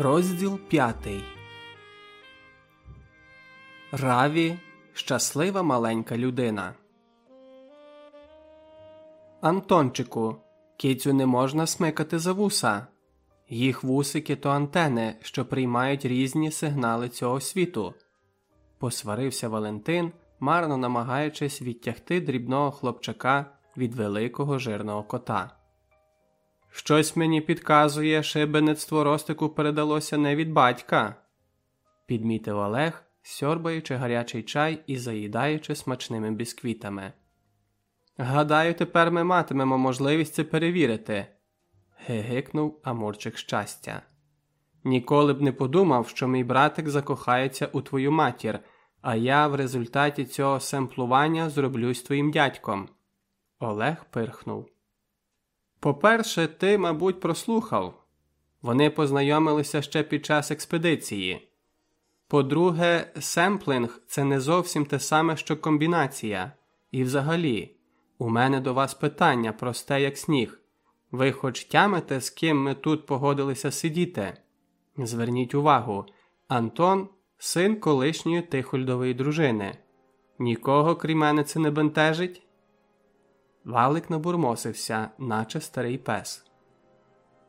Розділ п'ятий Раві щаслива маленька людина. Антончику. Кицю не можна смикати за вуса. Їх вусики то антени, що приймають різні сигнали цього світу. Посварився Валентин, марно намагаючись відтягти дрібного хлопчака від великого жирного кота. Щось мені підказує, шибеництво Ростику передалося не від батька, підмітив Олег, сьорбаючи гарячий чай і заїдаючи смачними бісквітами. Гадаю, тепер ми матимемо можливість це перевірити, гигикнув Амурчик щастя. Ніколи б не подумав, що мій братик закохається у твою матір, а я в результаті цього семплування зроблюсь твоїм дядьком. Олег пирхнув. По-перше, ти, мабуть, прослухав. Вони познайомилися ще під час експедиції. По-друге, семплинг це не зовсім те саме, що комбінація. І взагалі, у мене до вас питання просте, як сніг. Ви хоч тямите, з ким ми тут погодилися сидіти? Зверніть увагу, Антон син колишньої тихольдової дружини. Нікого, крім мене, це не бентежить? Валик набурмосився, наче старий пес.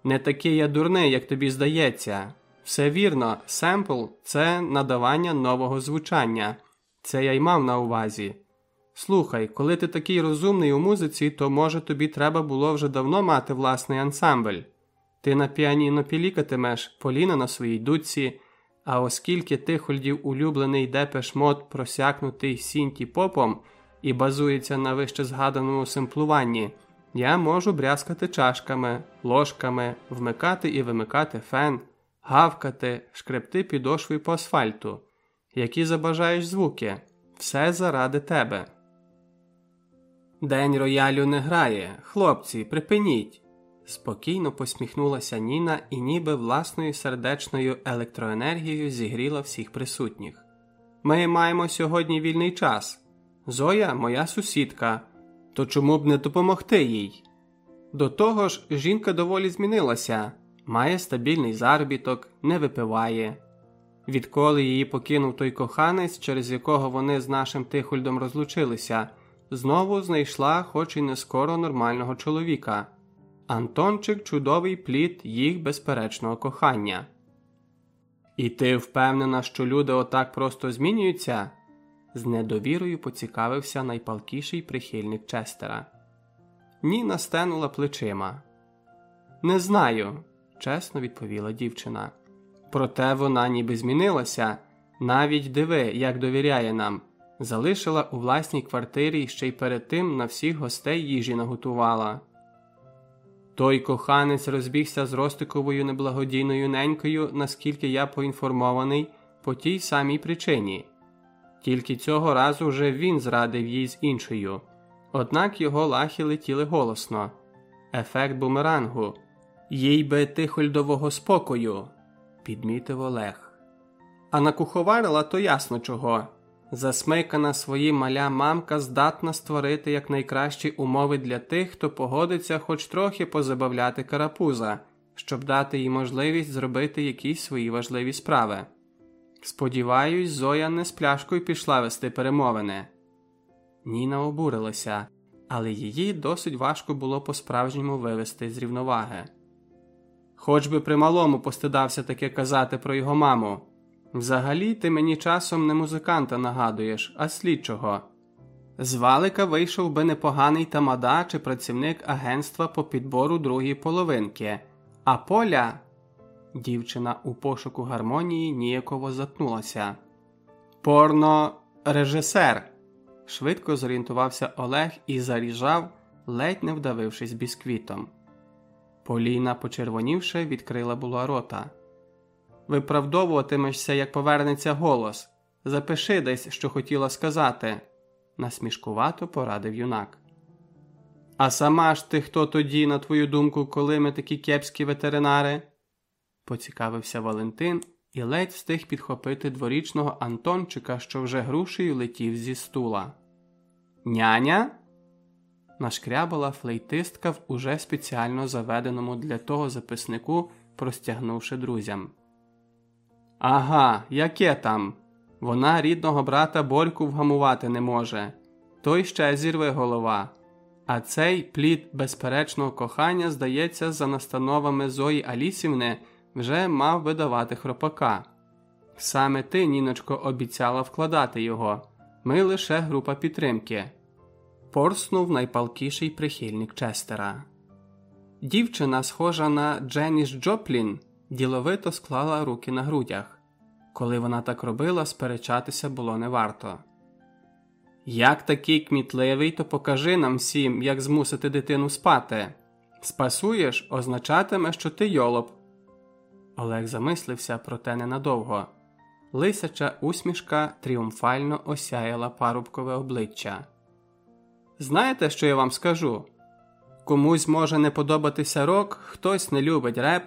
Не такий я дурний, як тобі здається. Все вірно, семпл це надавання нового звучання. Це я й мав на увазі. Слухай, коли ти такий розумний у музиці, то може тобі треба було вже давно мати власний ансамбль. Ти на піаніно пілікатимеш, Поліна на своїй дудці, а оскільки тихольдів улюблений депеш мод просякнутий сінті попом і базується на вище згаданому симплуванні, я можу брязкати чашками, ложками, вмикати і вимикати фен, гавкати, шкребти підошвою по асфальту, які забажаєш звуки, все заради тебе. День роялю не грає, хлопці, припиніть. Спокійно посміхнулася Ніна і ніби власною сердечною електроенергією зігріла всіх присутніх. Ми маємо сьогодні вільний час. Зоя моя сусідка, то чому б не допомогти їй? До того ж, жінка доволі змінилася, має стабільний заробіток, не випиває. Відколи її покинув той коханець, через якого вони з нашим тихольдом розлучилися, знову знайшла, хоч і не скоро нормального чоловіка. Антончик чудовий плід їх безперечного кохання. І ти впевнена, що люди отак просто змінюються? З недовірою поцікавився найпалкіший прихильник Честера. Ніна стенула плечима. Не знаю, чесно відповіла дівчина. Проте вона ніби змінилася. Навіть диви, як довіряє нам. Залишила у власній квартирі ще й перед тим на всіх гостей їжі наготувала. Той коханець розбігся з Ростиковою неблагодійною ненькою, наскільки я поінформований, по тій самій причині. Тільки цього разу вже він зрадив їй з іншою, однак його лахи летіли голосно. Ефект бумерангу. Їй би тихольдового спокою, підмітив Олег. А накуховарила то ясно чого. Засмикана своїм маля мамка здатна створити якнайкращі умови для тих, хто погодиться хоч трохи позабавляти карапуза, щоб дати їй можливість зробити якісь свої важливі справи. Сподіваюсь, Зоя не з пляшкою пішла вести перемовини. Ніна обурилася, але її досить важко було по-справжньому вивести з рівноваги. Хоч би при малому постидався таке казати про його маму. Взагалі, ти мені часом не музиканта нагадуєш, а слідчого. З валика вийшов би непоганий тамада чи працівник агентства по підбору другої половинки, а поля. Дівчина у пошуку гармонії ніяково затнулася. Порно режисер. Швидко зорієнтувався Олег і заріжав, ледь не вдавившись бісквітом. Поліна, почервонівши, відкрила була рота. Виправдовуватимешся, як повернеться голос. Запиши десь, що хотіла сказати, насмішкувато порадив юнак. А сама ж ти хто тоді, на твою думку, коли ми такі кепські ветеринари? Поцікавився Валентин і ледь встиг підхопити дворічного Антончика, що вже грушею летів зі стула. Няня? Нашкрябала флейтистка в уже спеціально заведеному для того записнику, простягнувши друзям. Ага, яке там? Вона рідного брата Борьку вгамувати не може, той ще зірве голова. А цей плід безперечного кохання, здається, за настановами Зої Алісівни вже мав видавати хропака. Саме ти, Ніночко, обіцяла вкладати його, ми лише група підтримки. Порснув найпалкіший прихильник Честера. Дівчина, схожа на Дженіш Джоплін, діловито склала руки на грудях. Коли вона так робила, сперечатися було не варто. Як такий кмітливий, то покажи нам всім, як змусити дитину спати. Спасуєш, означатиме, що ти йолоп. Олег замислився, проте ненадовго. Лисяча усмішка тріумфально осяяла парубкове обличчя. Знаєте, що я вам скажу? Комусь може не подобатися рок, хтось не любить реп,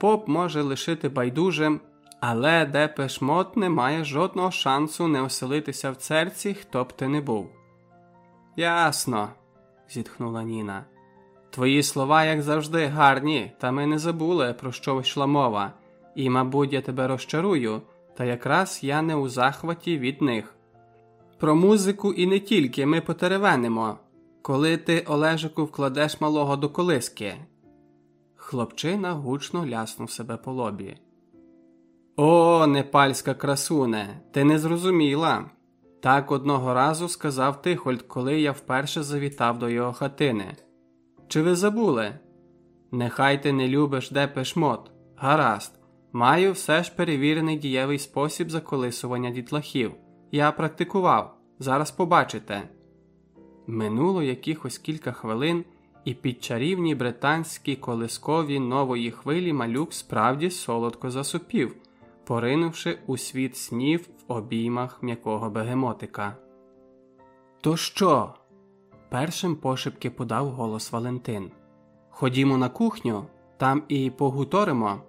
поп може лишити байдужим, але Депешмот не має жодного шансу не оселитися в церці, хто б ти не був. Ясно, зітхнула Ніна. Твої слова, як завжди, гарні, та ми не забули, про що йшла мова, і, мабуть, я тебе розчарую, та якраз я не у захваті від них. Про музику і не тільки ми потеревенимо, коли ти, Олежику, вкладеш малого до колиски. Хлопчина гучно ляснув себе по лобі. О, непальська красуне, ти не зрозуміла. Так одного разу сказав Тихольд, коли я вперше завітав до його хатини. Чи ви забули? Нехай ти не любиш депешмот. Гаразд, маю все ж перевірений дієвий спосіб заколисування дітлахів. Я практикував, зараз побачите. Минуло якихось кілька хвилин, і під чарівні британські колискові нової хвилі малюк справді солодко засупів поринувши у світ снів в обіймах м'якого бегемотика. То що? Першим пошепки подав голос Валентин. Ходімо на кухню, там і погуторимо.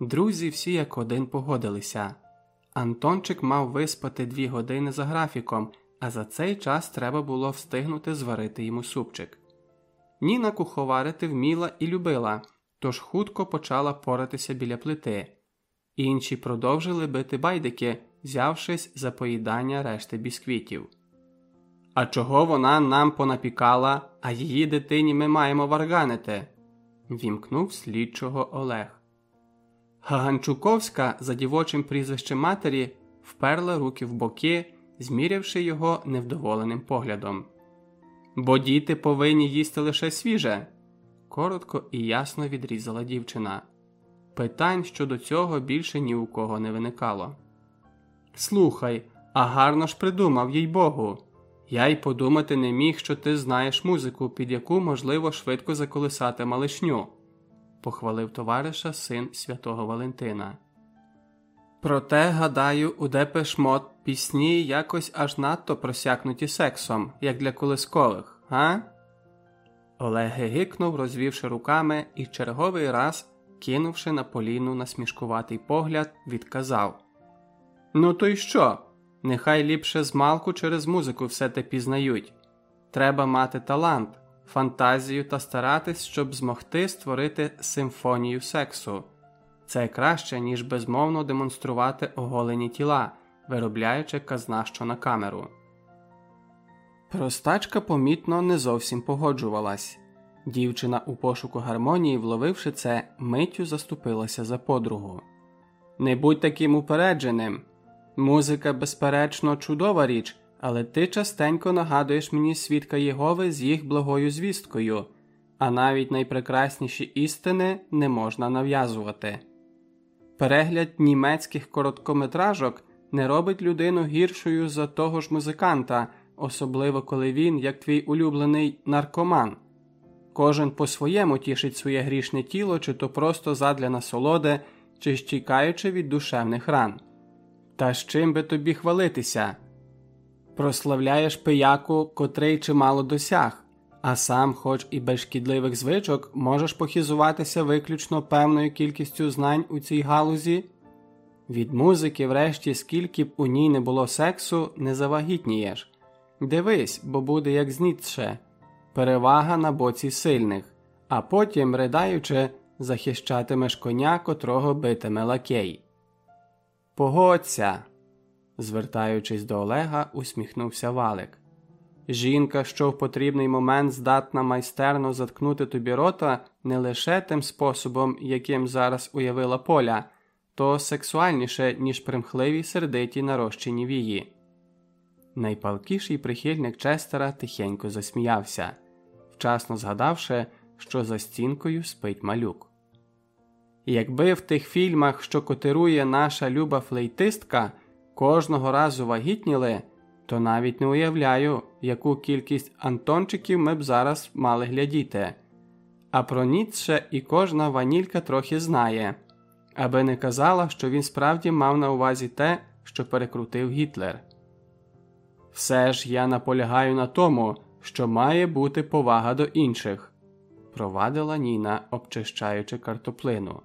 Друзі всі як один погодилися. Антончик мав виспати дві години за графіком, а за цей час треба було встигнути зварити йому супчик. Ніна куховарити вміла і любила, тож хутко почала поратися біля плити. Інші продовжили бити байдики, взявшись за поїдання решти бісквітів. А чого вона нам понапікала, а її дитині ми маємо варганити? вімкнув слідчого Олег. Гаганчуковська, за дівочим прізвищем матері, вперла руки в боки, змірявши його невдоволеним поглядом. Бо діти повинні їсти лише свіже, коротко і ясно відрізала дівчина. Питань щодо цього більше ні у кого не виникало. Слухай, а гарно ж придумав, їй Богу. Я й подумати не міг, що ти знаєш музику, під яку можливо швидко заколисати малишню, похвалив товариша син святого Валентина. Проте, гадаю, у Депешмот пісні якось аж надто просякнуті сексом, як для колискових, га? Олег гикнув, розвівши руками, і черговий раз кинувши на Поліну насмішкуватий погляд, відказав Ну, то й що? Нехай ліпше змалку через музику все те пізнають. Треба мати талант, фантазію та старатись, щоб змогти створити симфонію сексу. Це краще, ніж безмовно демонструвати оголені тіла, виробляючи казна що на камеру. Простачка помітно не зовсім погоджувалась. Дівчина у пошуку гармонії, вловивши це, миттю заступилася за подругу. Не будь таким упередженим. Музика, безперечно, чудова річ, але ти частенько нагадуєш мені свідка Єгови з їх благою звісткою, а навіть найпрекрасніші істини не можна нав'язувати. Перегляд німецьких короткометражок не робить людину гіршою за того ж музиканта, особливо коли він, як твій улюблений наркоман. Кожен по своєму тішить своє грішне тіло, чи то просто задля насолоди, чи щікаючи від душевних ран. Та з чим би тобі хвалитися? Прославляєш пияку, котрий чимало досяг, а сам, хоч і без шкідливих звичок, можеш похізуватися виключно певною кількістю знань у цій галузі. Від музики, врешті, скільки б у ній не було сексу, не завагітнієш. Дивись, бо буде як з Ніцше перевага на боці сильних, а потім, ридаючи, захищатимеш коня, котрого битиме лакей. Погодься, звертаючись до Олега, усміхнувся Валик. Жінка, що в потрібний момент здатна майстерно заткнути тобі рота не лише тим способом, яким зараз уявила поля, то сексуальніше, ніж примхливі сердиті нарощені вії. Найпалкіший прихильник Честера тихенько засміявся, вчасно згадавши, що за стінкою спить малюк. Якби в тих фільмах, що котирує наша люба флейтистка, кожного разу вагітніли, то навіть не уявляю, яку кількість антончиків ми б зараз мали глядіти. А про Ніцше і кожна ванілька трохи знає, аби не казала, що він справді мав на увазі те, що перекрутив Гітлер. Все ж я наполягаю на тому, що має бути повага до інших, провадила Ніна, обчищаючи картоплину.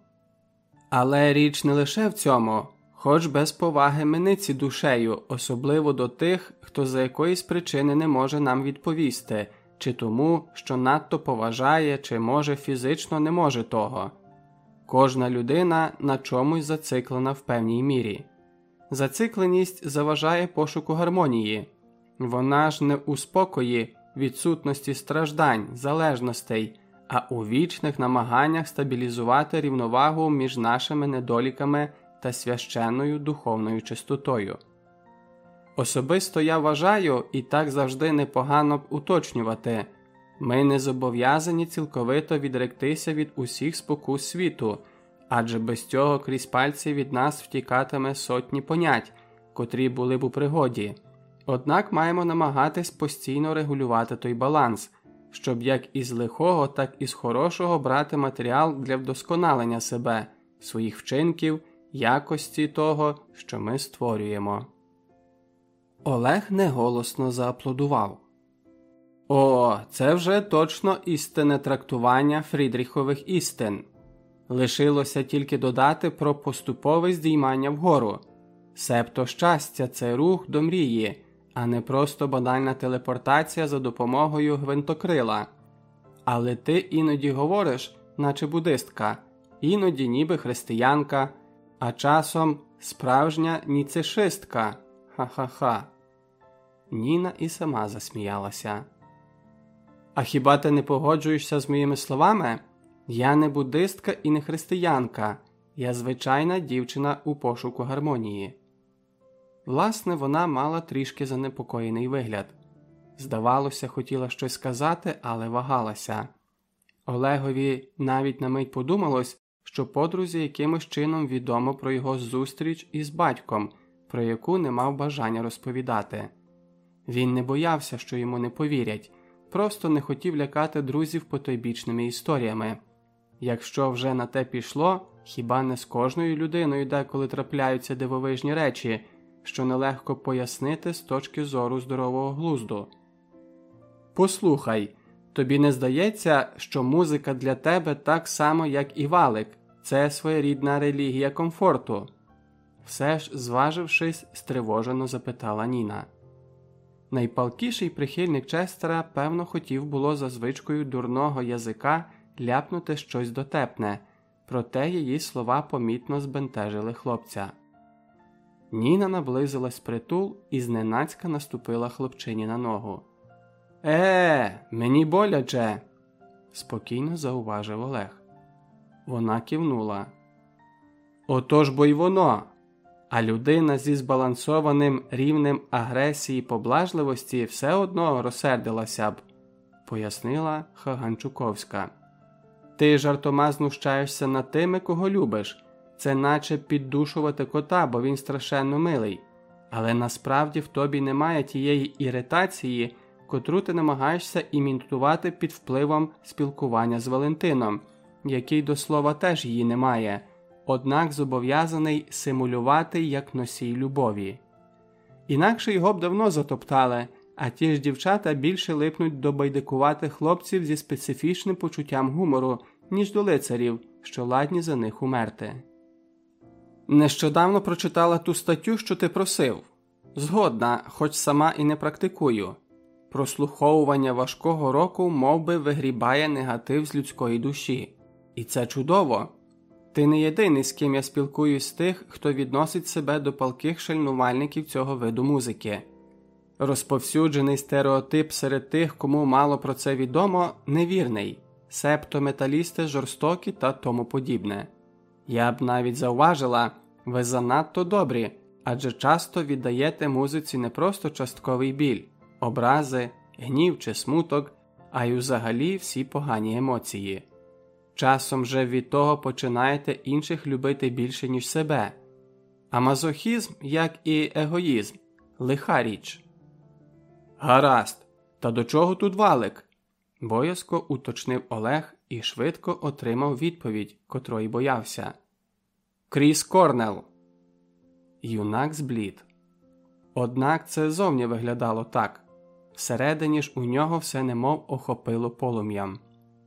Але річ не лише в цьому, хоч без поваги миниці душею, особливо до тих, хто за якоїсь причини не може нам відповісти, чи тому, що надто поважає, чи може фізично не може того. Кожна людина на чомусь зациклена в певній мірі. Зацикленість заважає пошуку гармонії, вона ж не у спокої, відсутності страждань, залежностей а у вічних намаганнях стабілізувати рівновагу між нашими недоліками та священною духовною чистотою. Особисто я вважаю і так завжди непогано б уточнювати ми не зобов'язані цілковито відректися від усіх спокус світу, адже без цього крізь пальці від нас втікатиме сотні понять, котрі були б у пригоді. Однак маємо намагатись постійно регулювати той баланс, щоб як із лихого, так і з хорошого брати матеріал для вдосконалення себе, своїх вчинків, якості того, що ми створюємо. Олег неголосно зааплодував. О, це вже точно істинне трактування Фрідріхових істин. Лишилося тільки додати про поступове здіймання вгору, себто щастя це рух до мрії а не просто банальна телепортація за допомогою гвинтокрила. Але ти іноді говориш, наче буддистка, іноді ніби християнка, а часом справжня ніцешистка. Ха-ха-ха. Ніна і сама засміялася. А хіба ти не погоджуєшся з моїми словами? Я не буддистка і не християнка, я звичайна дівчина у пошуку гармонії. Власне, вона мала трішки занепокоєний вигляд. Здавалося, хотіла щось сказати, але вагалася. Олегові навіть на мить подумалось, що подрузі якимось чином відомо про його зустріч із батьком, про яку не мав бажання розповідати. Він не боявся, що йому не повірять, просто не хотів лякати друзів потойбічними історіями. Якщо вже на те пішло, хіба не з кожною людиною деколи трапляються дивовижні речі що нелегко пояснити з точки зору здорового глузду. Послухай, тобі не здається, що музика для тебе так само, як і валик, це своєрідна релігія комфорту? Все ж, зважившись, стривожено запитала Ніна. Найпалкіший прихильник Честера, певно, хотів було за звичкою дурного язика ляпнути щось дотепне, проте її слова помітно збентежили хлопця. Ніна наблизилась притул і зненацька наступила хлопчині на ногу. Е, мені боляче, спокійно зауважив Олег. Вона кивнула. Отож бо й воно. А людина зі збалансованим рівнем агресії і поблажливості все одно розсердилася б, пояснила Хаганчуковська. Ти жартома знущаєшся над тими, кого любиш, це наче піддушувати кота, бо він страшенно милий, але насправді в тобі немає тієї іритації, котру ти намагаєшся імітувати під впливом спілкування з Валентином, який до слова теж її немає, однак зобов'язаний симулювати як носій любові. Інакше його б давно затоптали, а ті ж дівчата більше липнуть до байдикуватих хлопців зі специфічним почуттям гумору, ніж до лицарів, що ладні за них умерти. Нещодавно прочитала ту статтю, що ти просив. Згодна, хоч сама і не практикую. Прослуховування важкого року мов би, вигрібає негатив з людської душі. І це чудово. Ти не єдиний, з ким я спілкуюсь з тих, хто відносить себе до палких шальнувальників цього виду музики. Розповсюджений стереотип серед тих, кому мало про це відомо, невірний, себто металісти жорстокі та тому подібне. Я б навіть зауважила, ви занадто добрі, адже часто віддаєте музиці не просто частковий біль, образи, гнів чи смуток, а й взагалі всі погані емоції. Часом же від того починаєте інших любити більше, ніж себе. А мазохізм, як і егоїзм, лиха річ. Гаразд, та до чого тут валик? боязко уточнив Олег і швидко отримав відповідь, котрої боявся. Кріс Корнел. Юнак зблід. Однак це зовні виглядало так всередині ж у нього все немов охопило полум'ям.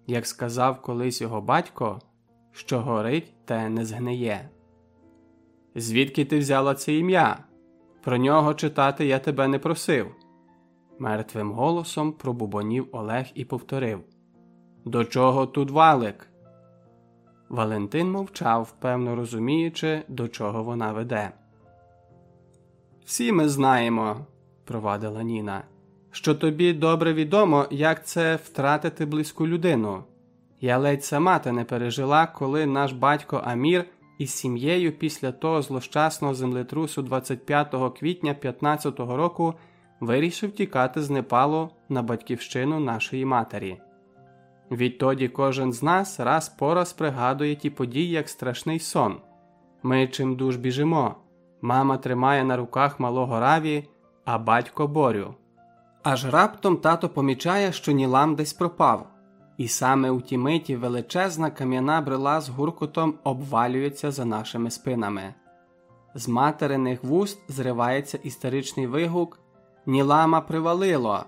Як сказав колись його батько, що горить, те не згниє. Звідки ти взяла це ім'я? Про нього читати я тебе не просив. Мертвим голосом пробубонів Олег і повторив До чого тут валик? Валентин мовчав, певно розуміючи, до чого вона веде. Всі ми знаємо, провадила Ніна, що тобі добре відомо, як це втратити близьку людину. Я ледь сама те не пережила, коли наш батько Амір із сім'єю після того злощасного землетрусу 25 квітня 15-го року вирішив тікати з Непалу на батьківщину нашої матері. Відтоді кожен з нас раз по раз пригадує ті події як страшний сон. Ми чимдуж біжимо. Мама тримає на руках малого раві, а батько борю. Аж раптом тато помічає, що Нілам десь пропав, і саме у ті миті величезна кам'яна брила з гуркотом обвалюється за нашими спинами. З материних вуст зривається істеричний вигук Нілама привалило.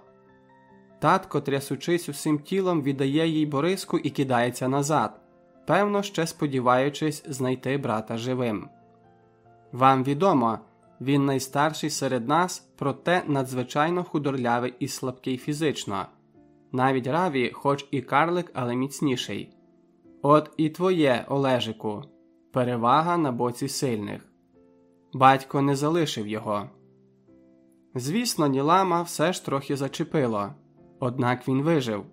Татко, трясучись усім тілом, віддає їй Бориску і кидається назад, певно, ще сподіваючись знайти брата живим. Вам відомо, він найстарший серед нас, проте надзвичайно худорлявий і слабкий фізично. Навіть Раві, хоч і карлик, але міцніший. От і твоє, Олежику, перевага на боці сильних. Батько не залишив його. Звісно, Нілама все ж трохи зачепило, однак він вижив,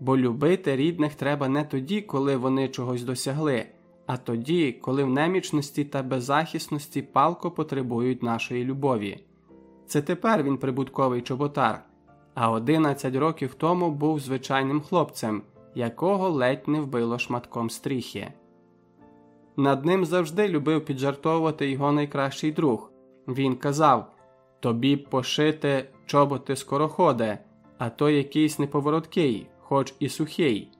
бо любити рідних треба не тоді, коли вони чогось досягли, а тоді, коли в немічності та беззахисності палко потребують нашої любові. Це тепер він прибутковий чоботар, а 11 років тому був звичайним хлопцем, якого ледь не вбило шматком стріхи. Над ним завжди любив піджартовувати його найкращий друг. Він казав Тобі пошити чоботи скороходе, а то якийсь неповороткий, хоч і сухий.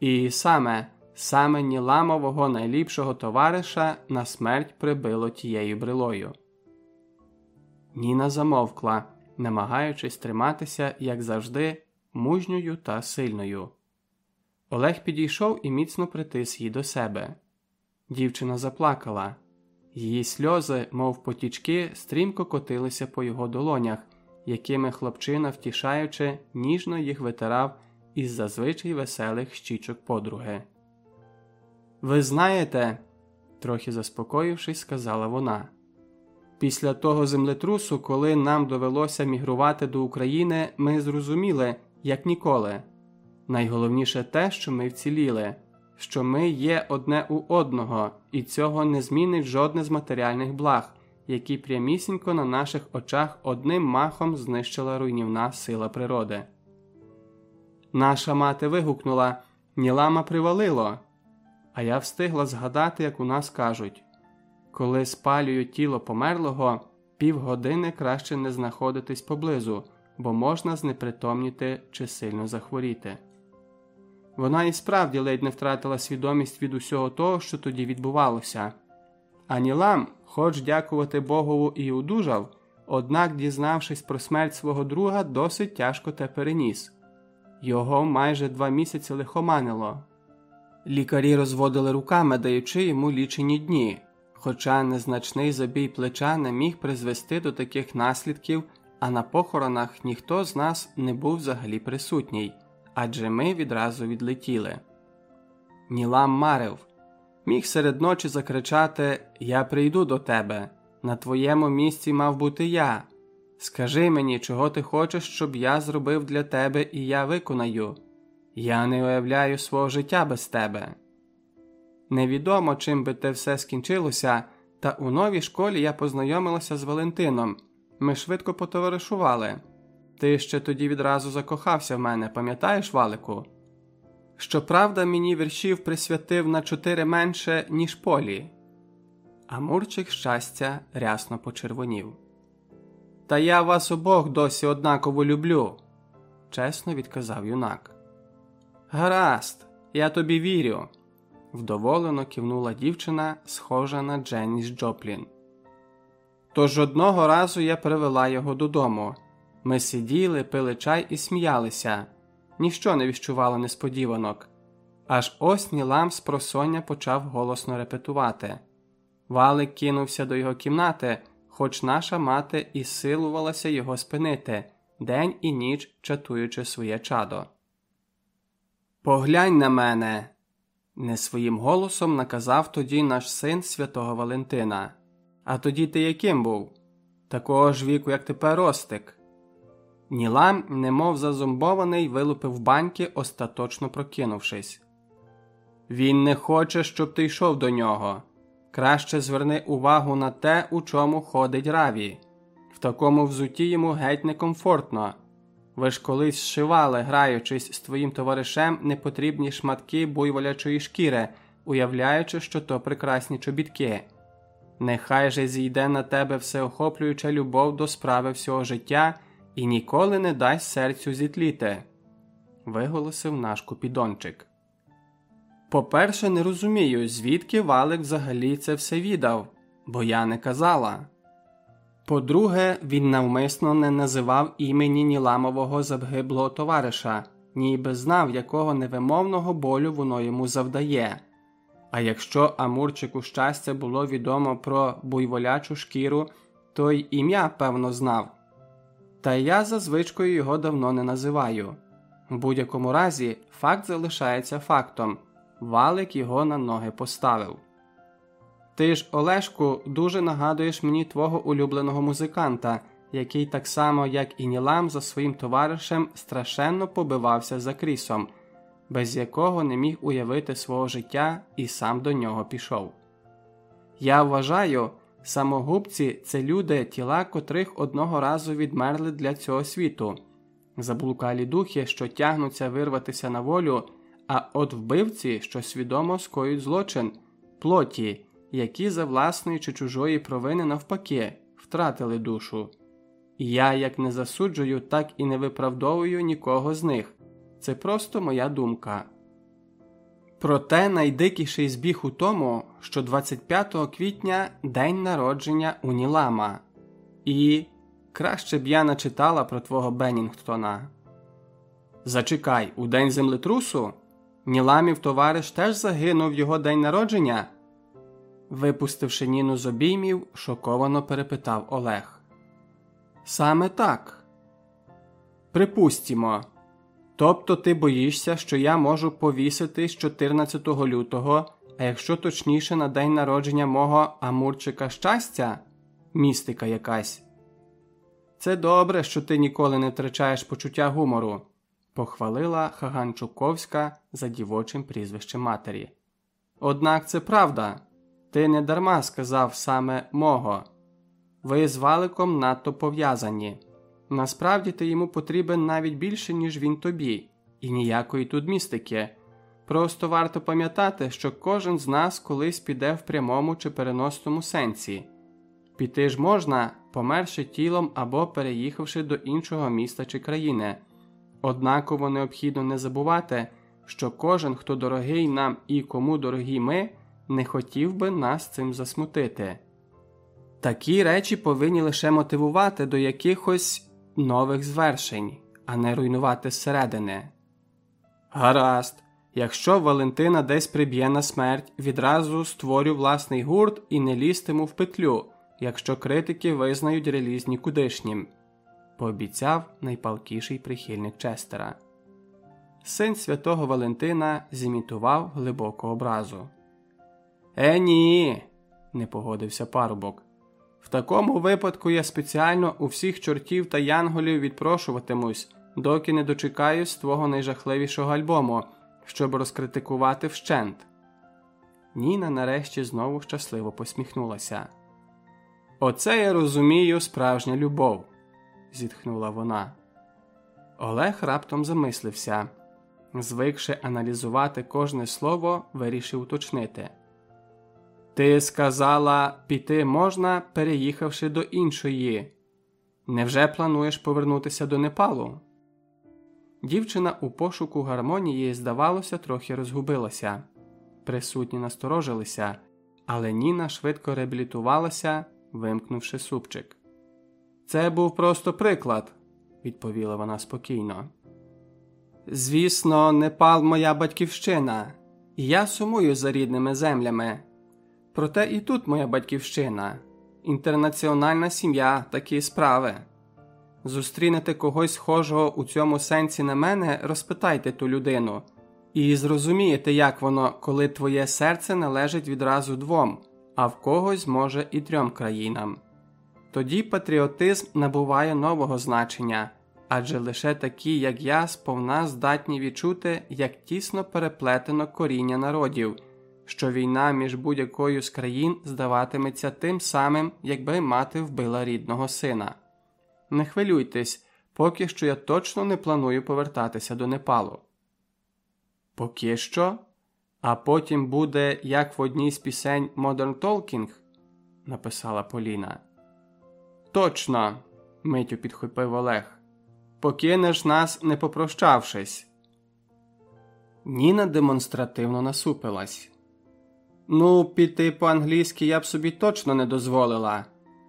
І саме саме Ніламового найліпшого товариша на смерть прибило тією брилою. Ніна замовкла, намагаючись триматися, як завжди, мужньою та сильною. Олег підійшов і міцно притис її до себе. Дівчина заплакала. Її сльози, мов потічки, стрімко котилися по його долонях, якими хлопчина, втішаючи, ніжно їх витирав із зазвичай веселих щічок подруги. Ви знаєте, трохи заспокоївшись, сказала вона. Після того землетрусу, коли нам довелося мігрувати до України, ми зрозуміли, як ніколи. Найголовніше те, що ми вціліли що ми є одне у одного, і цього не змінить жодне з матеріальних благ, які прямісінько на наших очах одним махом знищила руйнівна сила природи. Наша мати вигукнула Нілама привалило. А я встигла згадати, як у нас кажуть коли спалюють тіло померлого, півгодини краще не знаходитись поблизу, бо можна знепритомніти чи сильно захворіти. Вона і справді ледь не втратила свідомість від усього того, що тоді відбувалося. Анілам, хоч дякувати Богову, і удужав, однак, дізнавшись про смерть свого друга, досить тяжко те переніс його майже два місяці лихоманило. Лікарі розводили руками, даючи йому лічені дні, хоча незначний забій плеча не міг призвести до таких наслідків, а на похоронах ніхто з нас не був взагалі присутній адже ми відразу відлетіли. Нілам марив Міг серед ночі закричати Я прийду до тебе. На твоєму місці мав бути я. Скажи мені, чого ти хочеш, щоб я зробив для тебе, і я виконаю. Я не уявляю свого життя без тебе. Невідомо, чим би те все скінчилося, та у новій школі я познайомилася з Валентином. Ми швидко потоваришували. Ти ще тоді відразу закохався в мене, пам'ятаєш, Валику? Щоправда, мені віршів присвятив на чотири менше, ніж полі. А Мурчик щастя рясно почервонів. Та я вас обох досі однаково люблю, чесно відказав юнак. Гаразд, я тобі вірю, вдоволено кивнула дівчина, схожа на Дженніс Джоплін. Тож одного разу я привела його додому. Ми сиділи, пили чай і сміялися, ніщо не відчувало несподіванок. Аж ось Нілам з просоння почав голосно репетувати. Валик кинувся до його кімнати, хоч наша мати і силувалася його спинити, день і ніч чатуючи своє чадо. Поглянь на мене, не своїм голосом наказав тоді наш син святого Валентина. А тоді ти яким був? Такого ж віку, як тепер Ростик. Нілам, немов зазомбований, вилупив баньки, остаточно прокинувшись. Він не хоче, щоб ти йшов до нього. Краще зверни увагу на те, у чому ходить раві. В такому взуті йому геть некомфортно. Ви ж колись зшивали, граючись з твоїм товаришем непотрібні шматки буйволячої шкіри, уявляючи, що то прекрасні чобітки. Нехай же зійде на тебе всеохоплююча любов до справи всього життя і ніколи не дасть серцю зітліти, виголосив наш купідончик. По-перше, не розумію, звідки Валик взагалі це все віддав, бо я не казала. По-друге, він навмисно не називав імені Ніламового загиблого товариша, ніби знав, якого невимовного болю воно йому завдає. А якщо Амурчику щастя було відомо про буйволячу шкіру, то й ім'я, певно, знав. Та я за звичкою його давно не називаю. В будь-якому разі, факт залишається фактом валик його на ноги поставив. Ти ж, Олешку, дуже нагадуєш мені твого улюбленого музиканта, який так само, як і Нілам, за своїм товаришем страшенно побивався за крісом, без якого не міг уявити свого життя і сам до нього пішов. Я вважаю, самогубці це люди, тіла котрих одного разу відмерли для цього світу, заблукалі духи, що тягнуться вирватися на волю, а от вбивці, що свідомо скоюють злочин, плоті які за власної чи чужої провини навпаки втратили душу. Я як не засуджую, так і не виправдовую нікого з них. Це просто моя думка. Проте найдикіший збіг у тому, що 25 квітня день народження у Нілама, і краще б я начитала про твого Беннінгтона. Зачекай, у день землетрусу Ніламів товариш теж загинув його день народження. Випустивши Ніну з обіймів, шоковано перепитав Олег. Саме так. Припустімо. Тобто ти боїшся, що я можу повіситись 14 лютого, а якщо точніше на день народження мого Амурчика щастя, містика якась. Це добре, що ти ніколи не втрачаєш почуття гумору, похвалила Хаганчуковська за дівочим прізвищем матері. Однак це правда. Ти не дарма сказав саме мого. Ви з валиком надто пов'язані. Насправді ти йому потрібен навіть більше, ніж він тобі, і ніякої тут містики. Просто варто пам'ятати, що кожен з нас колись піде в прямому чи переносному сенсі. Піти ж можна, померши тілом або переїхавши до іншого міста чи країни. Однаково необхідно не забувати, що кожен, хто дорогий нам і кому дорогі ми не хотів би нас цим засмутити. Такі речі повинні лише мотивувати до якихось нових звершень, а не руйнувати зсередини. Гаразд, якщо Валентина десь приб'є на смерть, відразу створю власний гурт і не лізтиму в петлю, якщо критики визнають реліз нікудишнім, пообіцяв найпалкіший прихильник Честера. Син святого Валентина зімітував глибоку образу. Е, ні, не погодився парубок. Такому випадку я спеціально у всіх чортів та янголів відпрошуватимусь, доки не дочекаюсь твого найжахливішого альбому, щоб розкритикувати вщент. Ніна нарешті знову щасливо посміхнулася. Оце я розумію справжня любов, зітхнула вона. Олег раптом замислився. Звикши аналізувати кожне слово, вирішив уточнити. Ти сказала, піти можна, переїхавши до іншої. Невже плануєш повернутися до Непалу? Дівчина у пошуку гармонії, здавалося, трохи розгубилася. Присутні насторожилися, але Ніна швидко реабілітувалася, вимкнувши супчик. Це був просто приклад, відповіла вона спокійно. Звісно, Непал моя батьківщина, і я сумую за рідними землями. Проте і тут моя батьківщина, інтернаціональна сім'я, такі справи. Зустрінете когось схожого у цьому сенсі на мене, розпитайте ту людину, і зрозумієте, як воно, коли твоє серце належить відразу двом, а в когось може і трьом країнам. Тоді патріотизм набуває нового значення, адже лише такі, як я, сповна здатні відчути, як тісно переплетено коріння народів що війна між будь-якою з країн здаватиметься тим самим, якби мати вбила рідного сина. Не хвилюйтесь, поки що я точно не планую повертатися до Непалу. Поки що, а потім буде як в одній з пісень Modern Talking, написала Поліна. Точно, митю підхопив Олег. Покинеш нас, не попрощавшись. Ніна демонстративно насупилась. Ну, піти по-англійськи я б собі точно не дозволила.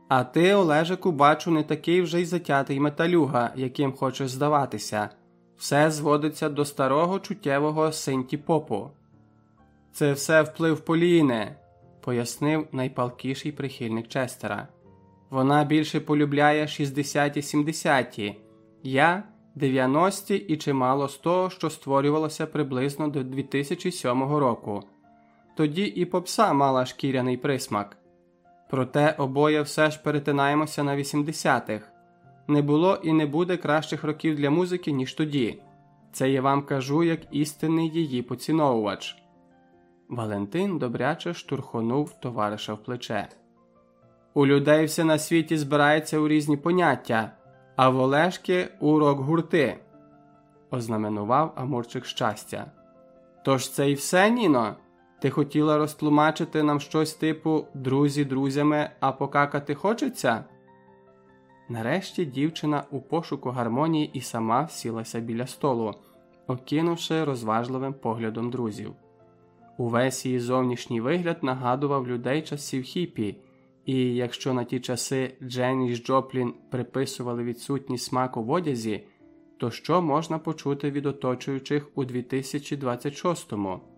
А ти, Олежику, бачу, не такий вже й затятий металюга, яким хочеш здаватися. Все зводиться до старого чуттєвого синті попу. Це все вплив Поліни, пояснив найпалкіший прихильник Честера. Вона більше полюбляє 60-70-ті, я 90-ті і чимало з того, що створювалося приблизно до 2007 року тоді і попса мала шкіряний присмак. Проте обоє все ж перетинаємося на 80-х. Не було і не буде кращих років для музики, ніж тоді. Це я вам кажу як істинний її поціновувач. Валентин добряче штурхонув товариша в плече. У людей все на світі збирається у різні поняття, а в Олешки у рок гурти, ознаменував Амурчик щастя. Тож це й все, Ніно? Ти хотіла розтлумачити нам щось типу друзі друзями, а покакати хочеться? Нарешті дівчина у пошуку гармонії і сама сілася біля столу, окинувши розважливим поглядом друзів. Увесь її зовнішній вигляд нагадував людей часів хіпі, і якщо на ті часи Дженні з Джоплін приписували відсутність смаку в одязі, то що можна почути від оточуючих у 2026-му?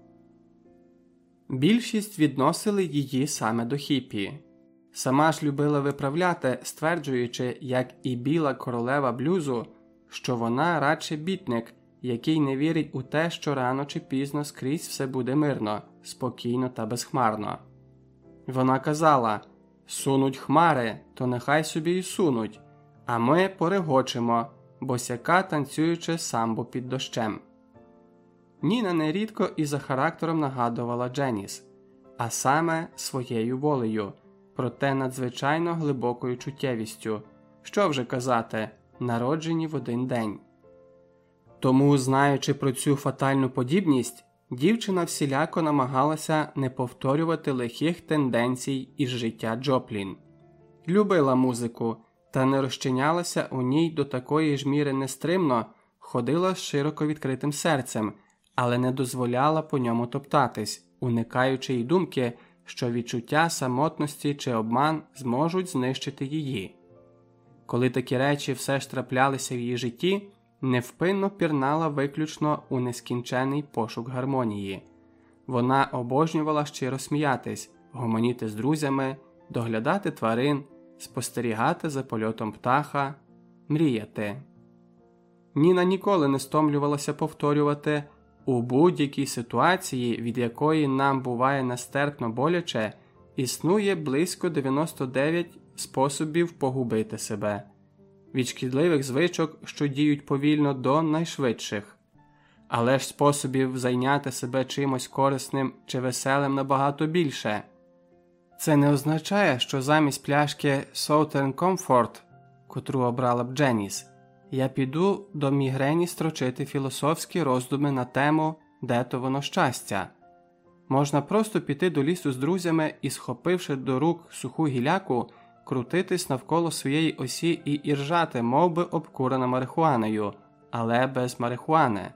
Більшість відносили її саме до хіпі. Сама ж любила виправляти, стверджуючи, як і біла королева блюзу, що вона радше бітник, який не вірить у те, що рано чи пізно скрізь все буде мирно, спокійно та безхмарно. Вона казала сунуть хмари, то нехай собі й сунуть, а ми порегочемо, босяка танцюючи самбо під дощем. Ніна нерідко і за характером нагадувала Дженіс, а саме своєю волею, проте надзвичайно глибокою чуттєвістю, що вже казати, народжені в один день. Тому, знаючи про цю фатальну подібність, дівчина всіляко намагалася не повторювати лихих тенденцій із життя Джоплін, любила музику та не розчинялася у ній до такої ж міри нестримно, ходила з широко відкритим серцем але не дозволяла по ньому топтатись, уникаючи й думки, що відчуття самотності чи обман зможуть знищити її. Коли такі речі все ж траплялися в її житті, невпинно пірнала виключно у нескінчений пошук гармонії. Вона обожнювала щиро сміятись, гомоніти з друзями, доглядати тварин, спостерігати за польотом птаха, мріяти. Ніна ніколи не стомлювалася повторювати У будь-якій ситуації, від якої нам буває нестерпно боляче, існує близько 99 способів погубити себе, від шкідливих звичок, що діють повільно до найшвидших. Але ж способів зайняти себе чимось корисним чи веселим набагато більше. Це не означає, що замість пляшки Southern Comfort, котру обрала б Дженіс, я піду до мігрені строчити філософські роздуми на тему де то воно щастя. Можна просто піти до лісу з друзями і, схопивши до рук суху гіляку, крутитись навколо своєї осі і іржати, мов би обкурена марихуаною, але без марихуани.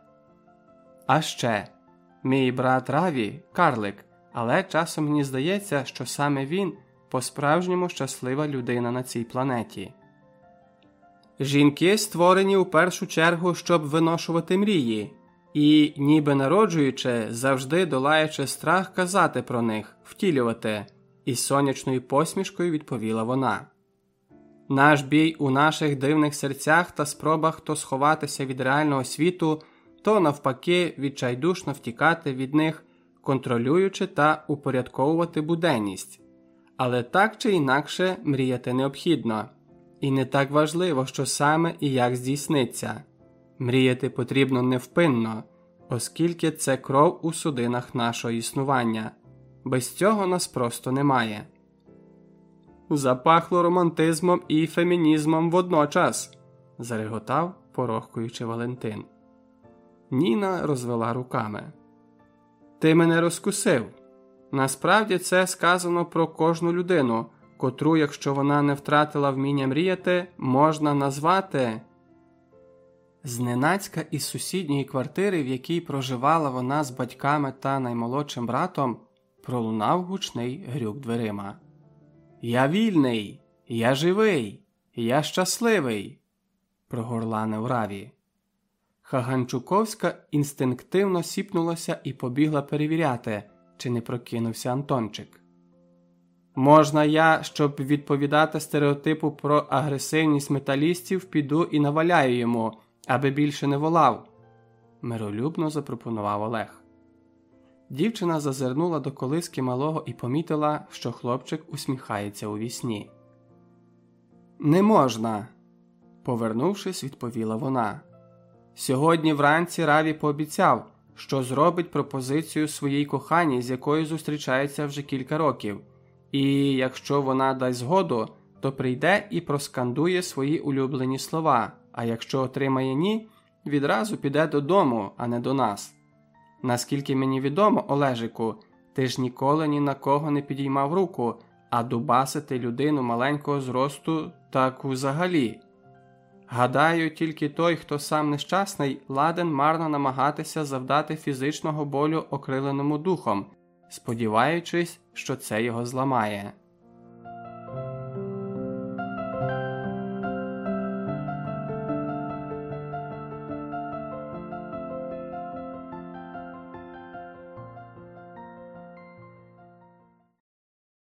А ще мій брат Раві карлик, але часом мені здається, що саме він по справжньому щаслива людина на цій планеті. Жінки створені у першу чергу, щоб виношувати мрії, і, ніби народжуючи, завжди долаючи страх казати про них, втілювати, із сонячною посмішкою відповіла вона. Наш бій у наших дивних серцях та спробах то сховатися від реального світу, то навпаки відчайдушно втікати від них, контролюючи та упорядковувати буденність. Але так чи інакше мріяти необхідно, і не так важливо, що саме і як здійсниться. Мріяти потрібно невпинно, оскільки це кров у судинах нашого існування. Без цього нас просто немає. Запахло романтизмом і фемінізмом водночас, зареготав, порохкуючи Валентин. Ніна розвела руками. Ти мене розкусив. Насправді це сказано про кожну людину, котру, якщо вона не втратила вміння мріяти, можна назвати. Зненацька із сусідньої квартири, в якій проживала вона з батьками та наймолодшим братом, пролунав гучний грюк дверима. Я вільний, я живий, я щасливий, прогорланив Раві. Хаганчуковська інстинктивно сіпнулася і побігла перевіряти, чи не прокинувся Антончик. Можна я, щоб відповідати стереотипу про агресивність металістів, піду і наваляю йому, аби більше не волав, миролюбно запропонував Олег. Дівчина зазирнула до колиски малого і помітила, що хлопчик усміхається у вісні. Не можна, повернувшись, відповіла вона. Сьогодні вранці Раві пообіцяв, що зробить пропозицію своїй коханій, з якою зустрічається вже кілька років, і якщо вона дасть згоду, то прийде і проскандує свої улюблені слова, а якщо отримає ні, відразу піде додому, а не до нас. Наскільки мені відомо, Олежику, ти ж ніколи ні на кого не підіймав руку, а дубасити людину маленького зросту так взагалі. Гадаю, тільки той, хто сам нещасний, ладен марно намагатися завдати фізичного болю окриленому духом, сподіваючись, що це його зламає.